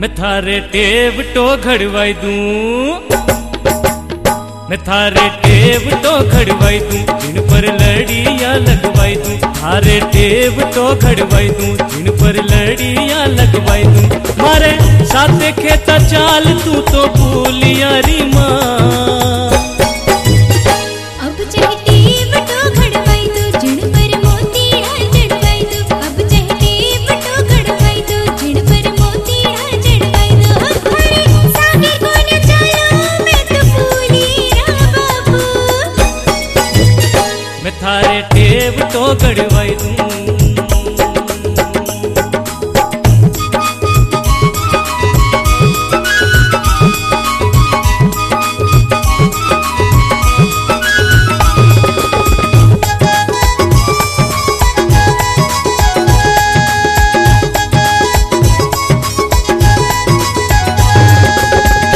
मैं थारे टेब तो घड़वाई दू। मैं थारे टेब तो घड़वाई दू। जिन पर लड़िया लगवाई दू। थारे टेब तो घड़वाई दू। जिन पर लड़िया लगवाई दू। मारे साथे खेता चाल, तू तो भूलिया री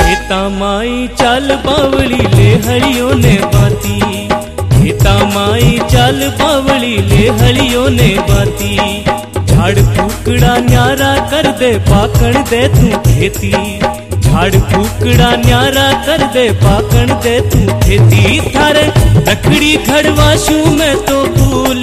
खेता माई चल बावली ले हलियों ने बाती। खेता माई चल पावली ले हलियों ने बाती। झाड़ फूकड़ा न्यारा कर दे, पाकण दे तू खेती। झाड़ फूकड़ा न्यारा कर दे, पाकण दे तू खेती। थारे रखड़ी खड़वाशू मैं तो भूलिया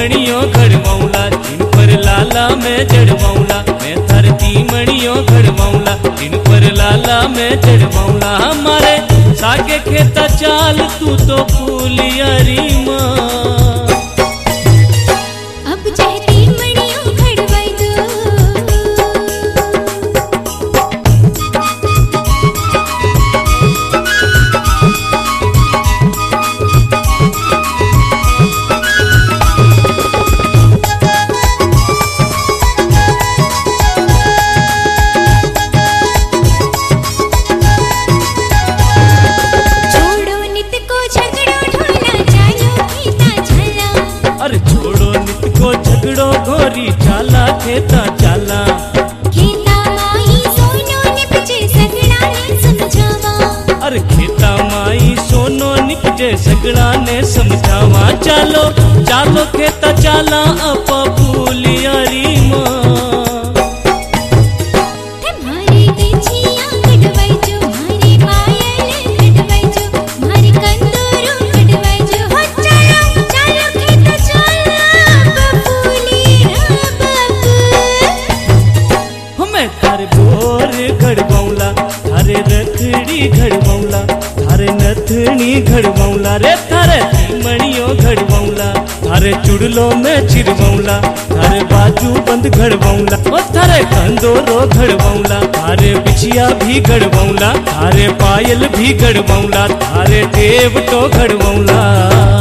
मणियों घड़वाऊला जिन पर लाला मैं चढ़वाऊला मैं धरती मणियों घड़वाऊला जिन पर लाला मैं चढ़वाऊला हमारे सागे खेता चाल, तू तो फूल यारी माँ। झगड़ो घोरी चाला खेता चाला। खेता माई सोनो निपजे सगड़ा ने समझावा। अरे खेता माई सोनो निकजे सगड़ा ने समझावा। चालो चालो खेता चाला अपा रखड़ी घड़वाऊला, थारे नथनी घड़वाऊला, रे थारे मणियों घड़वाऊला, थारे चुड़लो में चिरवाऊला, थारे बाजू बंद घड़वाऊला, ओ थारे कंदोरो घड़वाऊला, थारे बिछिया भी घड़वाऊला, थारे पायल भी घड़वाऊला, थारे टेब तो घड़वाऊला।